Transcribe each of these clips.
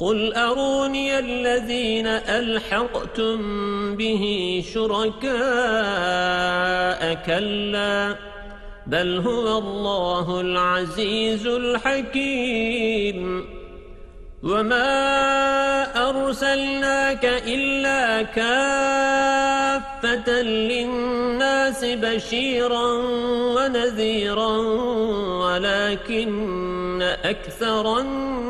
قل أروني الذين ألحقتم به شركاء كلا بل هو الله العزيز الحكيم وما أرسلناك إلا كافة للناس بشيرا ونذيرا ولكن أكثر الناس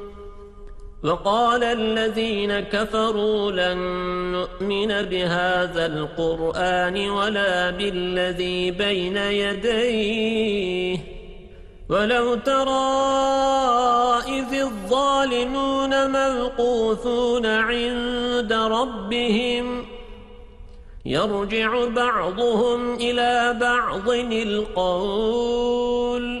وقال الذين كفروا لن نؤمن بهذا القرآن ولا بالذي بين يديه. ولو ترى إذ الظالمون موقوفون عند ربهم يرجع بعضهم إلى بعض القول.